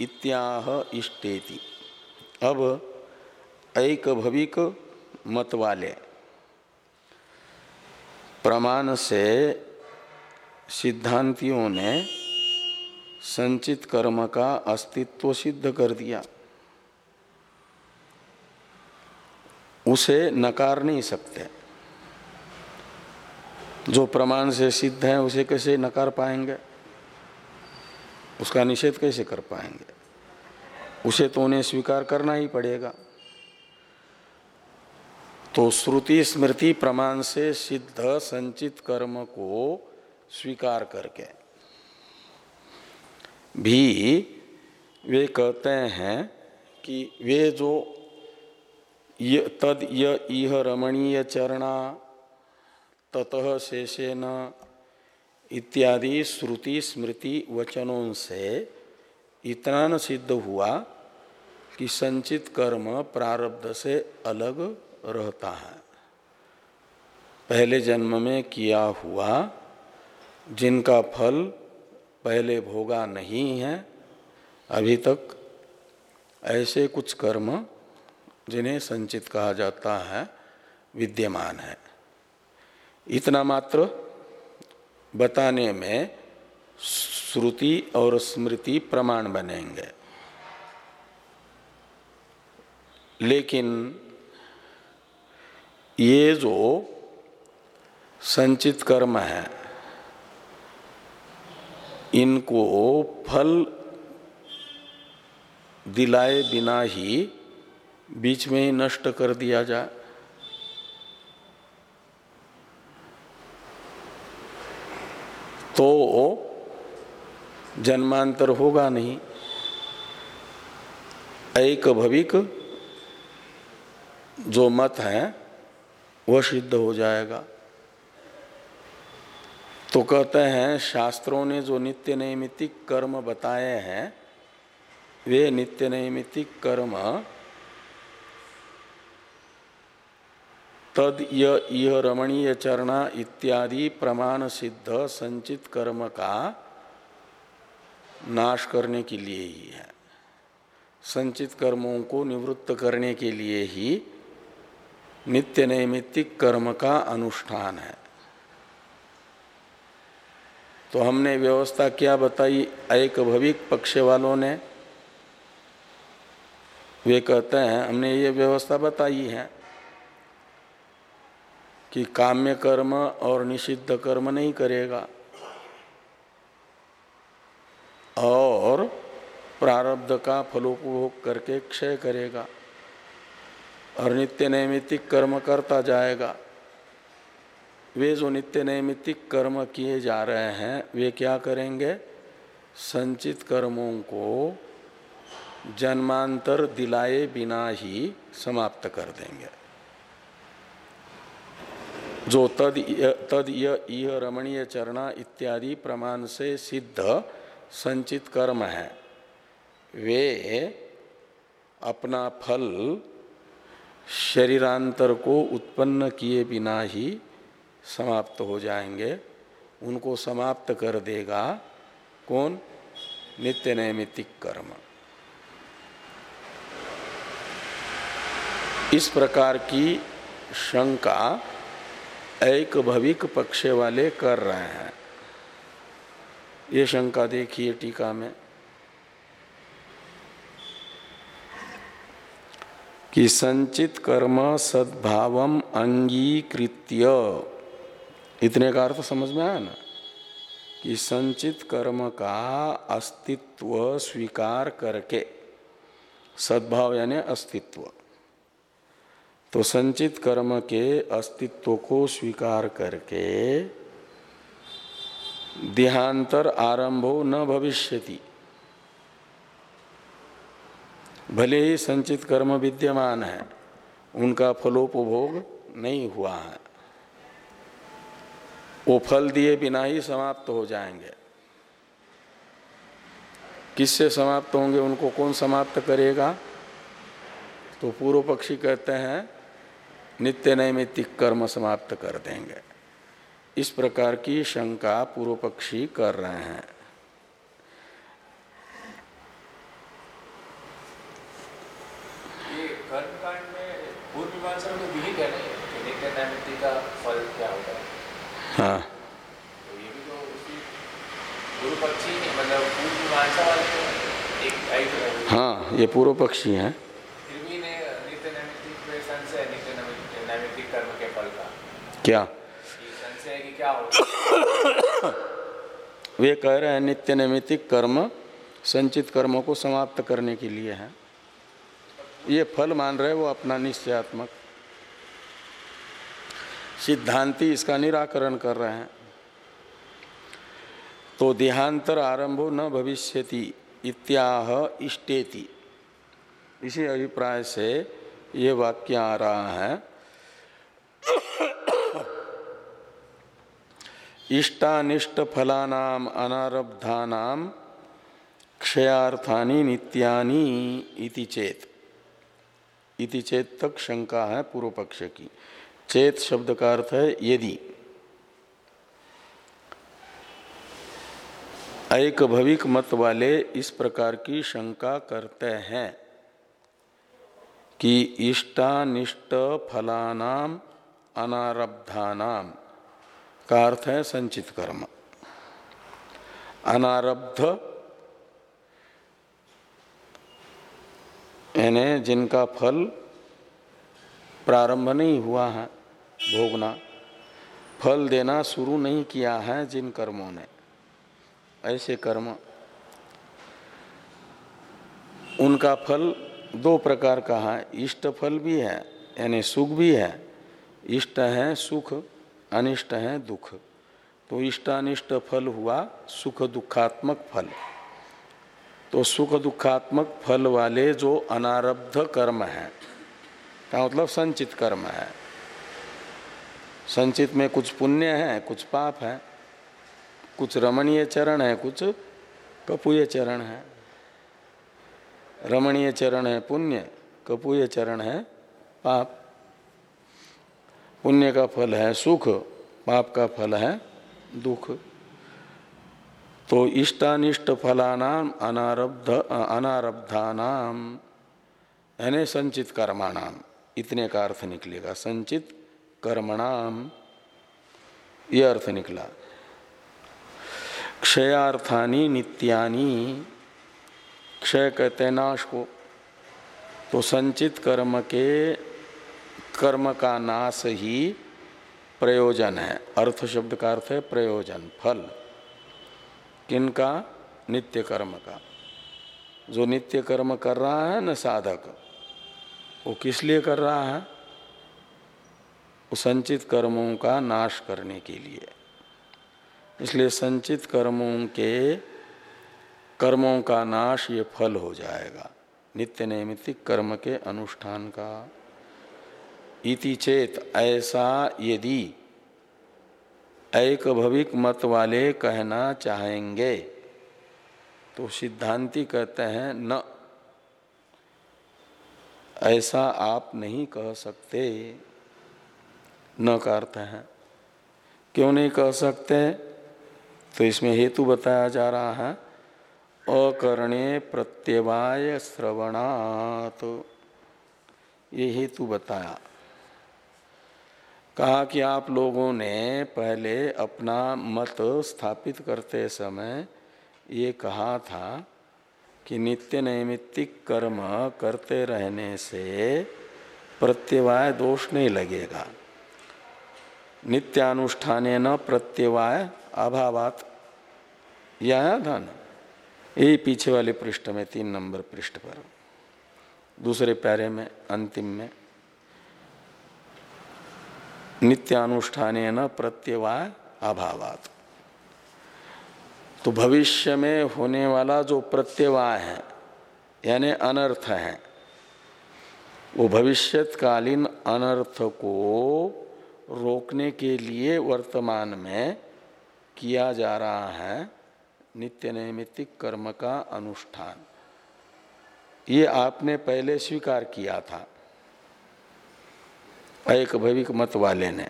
इत्याह इष्टेति। अब एक भविक मत वाले प्रमाण से सिद्धांतियों ने संचित कर्म का अस्तित्व सिद्ध कर दिया। उसे नकार नहीं सकते। जो प्रमाण से सिद्ध है, उसे कैसे नकार पाएँगे? उसका निषेध कैसे कर पाएँगे? उसे तो उन्हें स्वीकार करना ही पड़ेगा। तो श्रुति स्मृति प्रमाण से सिद्ध संचित कर्म को स्वीकार करके। भी वे कहते हैं कि वे जो तद यह रमणीय चरणा, ततः शेषेन इत्यादि श्रुति स्मृति वचनों से इतना न सिद्ध हुआ कि संचित कर्म प्रारब्ध से अलग रहता है। पहले जन्म में किया हुआ जिनका फल पहले भोगा नहीं है, अभी तक ऐसे कुछ कर्म जिन्हें संचित कहा जाता है, विद्यमान है। इतना मात्र बताने में श्रुति और स्मृति प्रमाण बनेंगे। लेकिन ये जो संचित कर्म है इनको फल दिलाए बिना ही बीच में ही नष्ट कर दिया जाए तो जन्मांतर होगा नहीं। एक भविक जो मत है, वह सिद्ध हो जाएगा। तो कहते हैं, शास्त्रों ने जो नित्य नैमित्तिक कर्म बताए हैं, वे नित्य नैमित्तिक कर्म तद यह रमणीय चरणा इत्यादि प्रमाण सिद्ध संचित कर्म का नाश करने के लिए ही है। संचित कर्मों को निवृत्त करने के लिए ही नित्य नैमित्तिक कर्म का अनुष्ठान है। तो हमने व्यवस्था क्या बताई? एक भविक पक्ष वालों ने। वे कहते हैं, हमने ये व्यवस्था बताई है कि काम्य कर्म और निषिद्ध कर्म नहीं करेगा। और प्रारब्ध का फलोपभोग करके क्षय करेगा और नित्य नैमित्तिक कर्म करता जाएगा। वे जो नित्य नैमित्तिक कर्म किए जा रहे हैं, वे क्या करेंगे? संचित कर्मों को जन्मांतर दिलाए बिना ही समाप्त कर देंगे। जो तद तद यह रमणीय चरणा इत्यादि प्रमाण से सिद्ध संचित कर्म है, वे अपना फल शरीरांतर को उत्पन्न किए बिना ही समाप्त हो जाएँगे। उनको समाप्त कर देगा कौन? नित्य नैमित्तिक कर्म। इस प्रकार की शंका एक भविक पक्ष वाले कर रहे हैं। ये शंका देखिए टीका में कि संचित कर्म सद्भाव अंगीकृत्य। इतने का अर्थ समझ में आया ना? कि संचित कर्म का अस्तित्व स्वीकार करके, सद्भाव यानी अस्तित्व तो संचित कर्म के अस्तित्व को स्वीकार करके देहांतर आरंभो न भविष्यति। भले ही संचित कर्म विद्यमान है, उनका फलोपभोग नहीं हुआ है। वो फल दिए बिना ही समाप्त हो जाएँगे। किससे समाप्त होंगे, उनको कौन समाप्त करेगा? तो पूर्व पक्षी कहते हैं, नित्य नैमित्तिक कर्म समाप्त कर देंगे। इस प्रकार की शंका पूर्व पक्षी कर रहे हैं ये कर्मकांड में पूर्व मीमांसा में तो विहित है नहीं कि नित्य नैमित्ति का फल क्या होता है हाँ। तो ये भी तो उसी गुरु पक्षी मतलब पूर्व मीमांसा वाले तो एक टाइप है। हाँ ये पूर्व पक्षी हैं। फिर भी ने नित्य नैमित्तिक में संशय नित्य नैमित्तिक नैमित्तिक कर्म के फल का। क्या? संशय क्या होगा वे कह रहे हैं नित्य नैमित्तिक कर्म संचित कर्मों को समाप्त करने के लिए है। ये फल मान रहे वो अपना निश्चयात्मक। सिद्धांति इसका निराकरण कर रहे हैं। तो देहांतर आरंभो न भविष्यति, इत्याह इष्टेति। इसी अभिप्राय से ये वाक्य आ रहा है। इष्टानिष्ट फलानाम, अनारब्धानाम, क्षयार्थानी नित्यानि इति चेत। इति चेत तक शंका है पूर्व पक्ष की। चेत शब्द का अर्थ है यदि। एक भविक मत वाले इस प्रकार की शंका करते हैं कि इष्टानिष्ट फलानाम अनारब्धानाम का अर्थ है संचित कर्म। अनारब्ध यानी जिनका फल प्रारंभ नहीं हुआ है। भोगना। फल देना शुरू नहीं किया है जिन कर्मों ने। ऐसे कर्म, उनका फल दो प्रकार का है। इष्ट फल भी है, यानी सुख भी है। इष्ट है सुख, अनिष्ट है दुख। तो इष्ट अनिष्ट फल हुआ सुख दुखात्मक फल। तो सुख दुखात्मक फल वाले जो अनारब्ध कर्म है, का मतलब संचित कर्म है। संचित में कुछ पुण्य है, कुछ पाप है, कुछ रमणीय चरण है, कुछ कपूय चरण है। रमणीय चरण है पुण्य, कपूय चरण है पाप। पुण्य का फल है सुख, पाप का फल है दुख। तो इष्टानिष्ट फलानाम अनारब्ध, अनारब्धानाम। यानी संचित कर्माणाम। इतने का अर्थ निकलेगा, संचित कर्मणाम। यह अर्थ निकला। क्षयार्थानी नित्यानी, क्षय कहते नाश को। तो संचित कर्म के, कर्म का नाश ही प्रयोजन है। अर्थ शब्द का अर्थ है प्रयोजन, फल। किनका? नित्य कर्म का। जो नित्य कर्म कर रहा है न साधक, वो किस लिए कर रहा है? संचित कर्मों का नाश करने के लिए। इसलिए संचित कर्मों के कर्मों का नाश ये फल हो जाएगा। नित्य नैमित्तिक कर्म के अनुष्ठान का। इति चेत ऐसा यदि एक भविक मत वाले कहना चाहेंगे तो सिद्धांति कहते हैं, न। ऐसा आप नहीं कह सकते। न का अर्थ है। क्यों नहीं कह सकते? तो इसमें हेतु बताया जा रहा है, अकरणे प्रत्यवाय श्रवणात। ये हेतु बताया। कहा कि आप लोगों ने पहले अपना मत स्थापित करते समय ये कहा था कि नित्य नैमित्तिक कर्म करते रहने से प्रत्यवाय दोष नहीं लगेगा। नित्यानुष्ठान न प्रत्यवाय अभावात। यह धन। यही पीछे वाले पृष्ठ में, तीन नंबर पृष्ठ पर। दूसरे प्यारे में, अंतिम में। नित्यानुष्ठान न प्रत्यवाय अभावात। तो भविष्य में होने वाला जो प्रत्यवाय है, यानी अनर्थ है, वो भविष्यकालीन अनर्थ को रोकने के लिए वर्तमान में किया जा रहा है नित्य नैमित्तिक कर्म का अनुष्ठान। ये आपने पहले स्वीकार किया था। एक भविक मत वाले ने।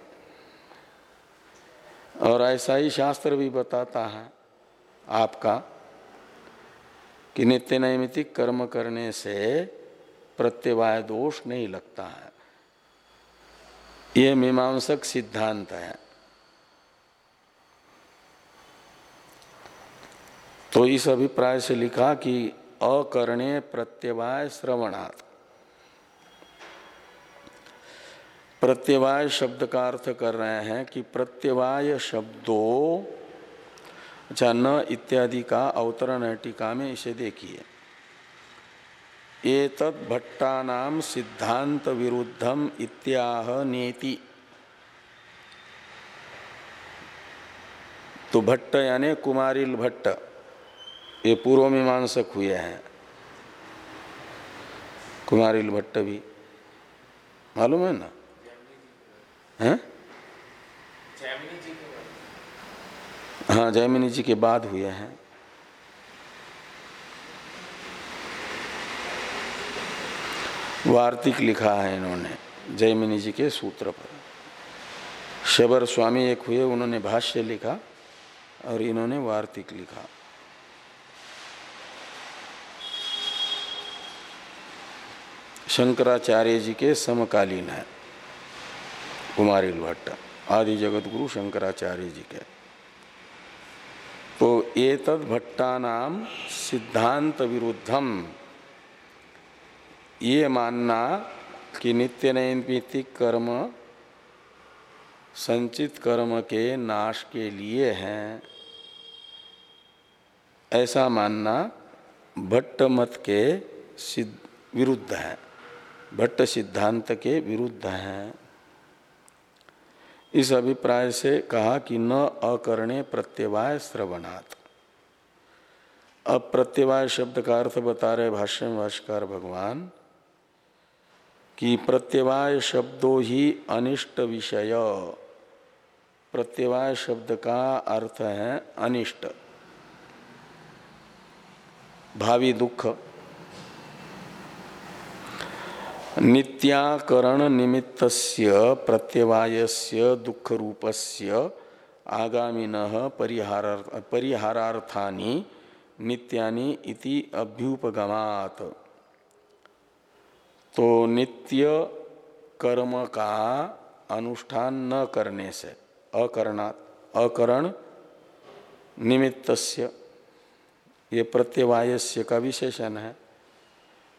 और ऐसा ही शास्त्र भी बताता है आपका कि नित्य नैमितिक कर्म करने से प्रत्यवाय दोष नहीं लगता है। ये मीमांसक सिद्धांत है। तो इस अभिप्राय से लिखा कि अकरणे प्रत्यवाय श्रवणात्। प्रत्यवाय शब्द का अर्थ कर रहे हैं कि प्रत्यवाय शब्दों अच्छा न इत्यादि का अवतरण है टीका में इसे देखिए। एतद भट्टानाम सिद्धांत विरुद्धम इत्याह नेति। तो भट्ट यानी कुमारिल भट्ट ये पूर्व मीमांसक हुए हैं। कुमारिल भट्ट भी। मालूम है ना? हैं? हाँ जयमिनी जी के बाद हुए हैं। वार्तिक लिखा है इन्होंने, जयमिनी जी के सूत्र पर। शबर स्वामी एक हुए, उन्होंने भाष्य लिखा और इन्होंने वार्तिक लिखा। शंकराचार्य जी के समकालीन है, कुमारी भट्ट आदि जगत गुरु शंकराचार्य जी के। तो ये तद भट्टा सिद्धांत विरुद्धम ये मानना कि नित्य नैमित्तिक कर्म संचित कर्म के नाश के लिए हैं ऐसा मानना भट्ट मत के सिद्ध विरुद्ध है भट्ट सिद्धांत के विरुद्ध है इस अभिप्राय से कहा कि न अकरणे प्रत्यवाय श्रवणात् अब प्रत्यवाय शब्द का अर्थ बता रहे भाष्य में भाष्कर भगवान कि प्रत्यवाय शब्दों ही अनिष्ट विषय। प्रत्यवाय शब्द का अर्थ है अनिष्ट। भावी दुख। नित्याकरण निमित्तस्य प्रत्यवायस्य दुख रूपस्य आगामिन परिहार परिहारार्थानि नित्यानि इति अभ्युपगमात। तो नित्य कर्म का अनुष्ठान न करने से अकरणा अकरण निमित्तस्य, ये प्रत्यवायस्य का विशेषण है।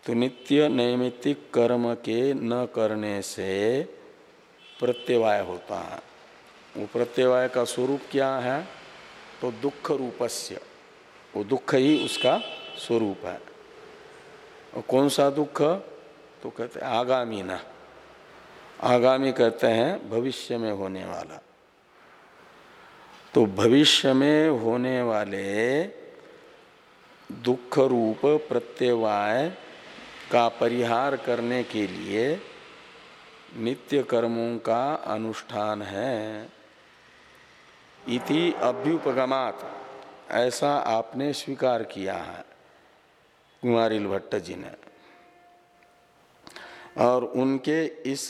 तो नित्य नैमित्तिक कर्म के न करने से प्रत्यवाय होता है। वो प्रत्यवाय का स्वरूप क्या है? तो दुख रूपस्य। वो दुख ही उसका स्वरूप है। और कौन सा दुख? तो कहते हैं, आगामी ना। आगामी कहते हैं, भविष्य में होने वाला। तो भविष्य में होने वाले दुख रूप प्रत्यवाय का परिहार करने के लिए नित्य कर्मों का अनुष्ठान है। इति अभ्युपगमात। ऐसा आपने स्वीकार किया है, कुमारिल भट्ट जी ने। और उनके इस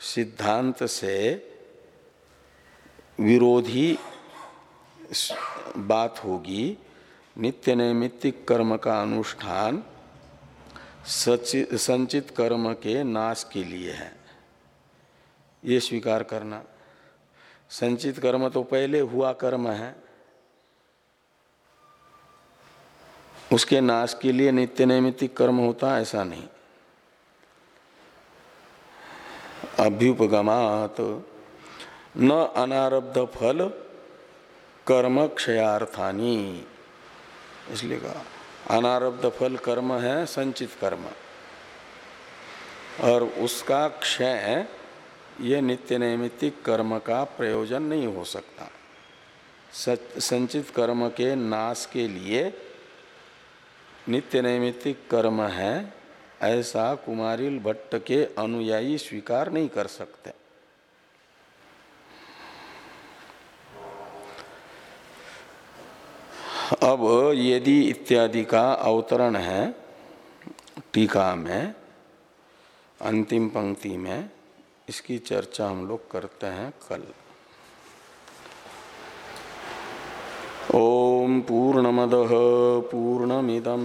सिद्धांत से विरोधी बात होगी। नित्य नैमित्तिक कर्म का अनुष्ठान संचित कर्म के नाश के लिए है। ये स्वीकार करना। संचित कर्म तो पहले हुआ कर्म है। उसके नाश के लिए नित्य नैमित्तिक कर्म होता ऐसा नहीं। अभ्युपगमात। न अनारब्ध फल, कर्म क्षयार्थानी। इसलिए कहा, अनारब्ध फल कर्म है, संचित कर्म। और उसका क्षय, ये नित्य नैमित्तिक कर्म का प्रयोजन नहीं हो सकता। संचित कर्म के नाश के लिए नित्य नैमित्तिक कर्म है ऐसा कुमारिल भट्ट के अनुयायी स्वीकार नहीं कर सकते। अब यदि इत्यादि का अवतरण है, टीका में, अंतिम पंक्ति में, इसकी चर्चा हम लोग करते हैं कल। ओम पूर्णमद पूर्णमिदम।